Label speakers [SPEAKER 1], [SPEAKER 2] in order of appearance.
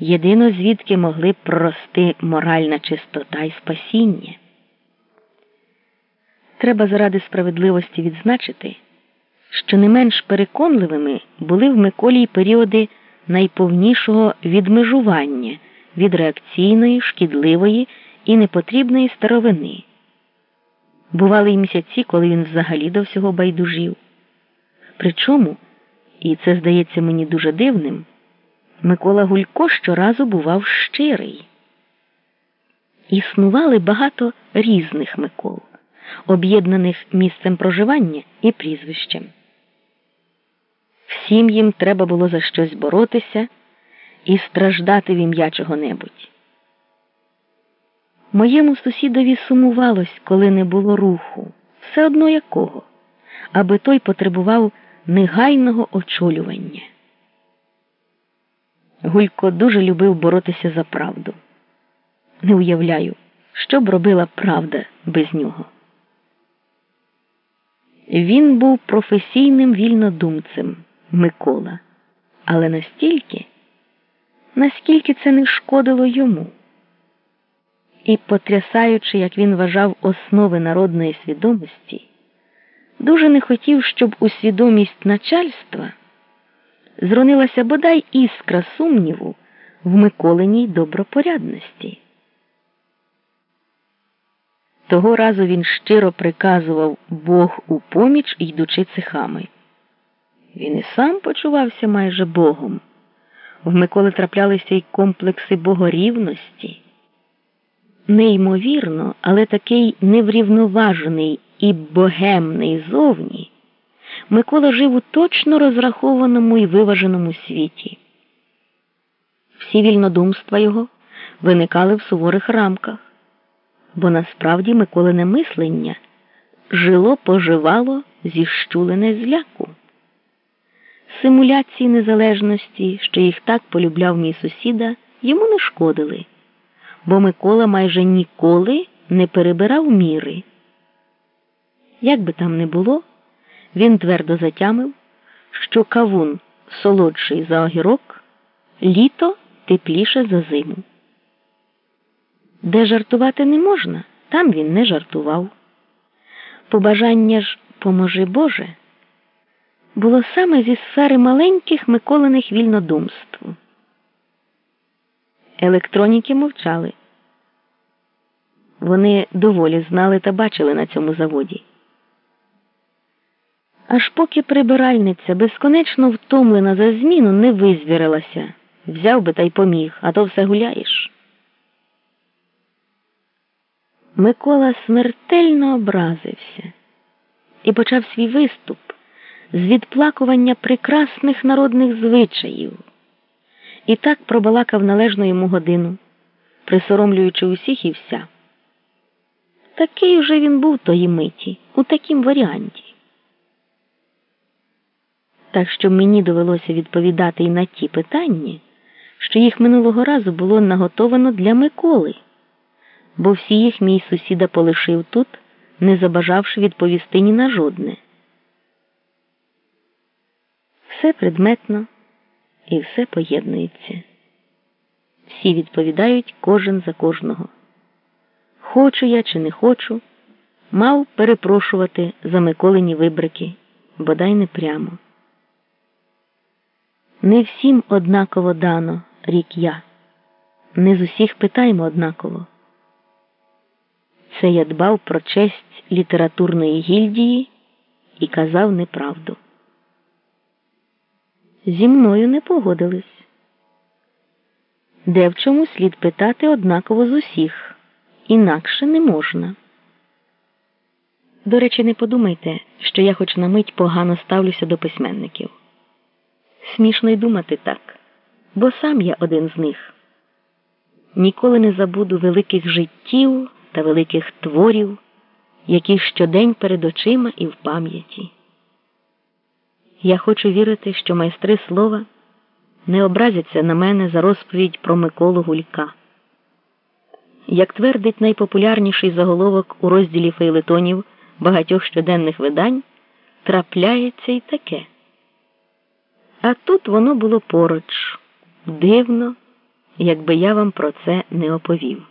[SPEAKER 1] єдино звідки могли б прорости моральна чистота і спасіння. Треба заради справедливості відзначити, що не менш переконливими були в Миколі й періоди найповнішого відмежування від реакційної, шкідливої і непотрібної старовини. Бували й місяці, коли він взагалі до всього байдужів. Причому, і це здається мені дуже дивним, Микола Гулько щоразу бував щирий. Існували багато різних Микол, об'єднаних місцем проживання і прізвищем. Всім їм треба було за щось боротися і страждати в ім'я чого-небудь. Моєму сусідові сумувалось, коли не було руху, все одно якого, аби той потребував негайного очолювання. Гулько дуже любив боротися за правду. Не уявляю, що б робила правда без нього. Він був професійним вільнодумцем Микола, але настільки, наскільки це не шкодило йому. І, потрясаючи, як він вважав основи народної свідомості, дуже не хотів, щоб у свідомість начальства зронилася бодай іскра сумніву в Миколиній добропорядності. Того разу він щиро приказував Бог у поміч, йдучи цехами. Він і сам почувався майже Богом. В Миколи траплялися й комплекси богорівності. Неймовірно, але такий неврівноважений і богемний зовні, Микола жив у точно розрахованому і виваженому світі. Всі вільнодумства його виникали в суворих рамках, бо насправді Миколине мислення жило поживало зіщулене зляку. Симуляції незалежності, що їх так полюбляв мій сусіда, йому не шкодили бо Микола майже ніколи не перебирав міри. Як би там не було, він твердо затямив, що кавун солодший за огірок, літо тепліше за зиму. Де жартувати не можна, там він не жартував. Побажання ж поможи Боже було саме зі сфери маленьких Миколиних вільнодумств. Електроніки мовчали. Вони доволі знали та бачили на цьому заводі. Аж поки прибиральниця безконечно втомлена за зміну не визвірилася, взяв би та й поміг, а то все гуляєш. Микола смертельно образився і почав свій виступ з відплакування прекрасних народних звичаїв і так пробалакав належну йому годину, присоромлюючи усіх і вся. Такий уже він був тої миті, у такім варіанті. Так що мені довелося відповідати і на ті питання, що їх минулого разу було наготовано для Миколи, бо всі їх мій сусіда полишив тут, не забажавши відповісти ні на жодне. Все предметно і все поєднується. Всі відповідають кожен за кожного. Хочу я чи не хочу, мав перепрошувати за Миколині вибрики, бодай не прямо. Не всім однаково дано рік я, не з усіх питаємо однаково. Це я дбав про честь літературної гільдії і казав неправду зі мною не погодились. Де в чому слід питати однаково з усіх, інакше не можна. До речі, не подумайте, що я хоч на мить погано ставлюся до письменників. Смішно й думати так, бо сам я один з них. Ніколи не забуду великих життів та великих творів, які щодень перед очима і в пам'яті. Я хочу вірити, що майстри слова не образяться на мене за розповідь про Миколу Гулька. Як твердить найпопулярніший заголовок у розділі фейлетонів багатьох щоденних видань, трапляється й таке. А тут воно було поруч, дивно якби я вам про це не оповів.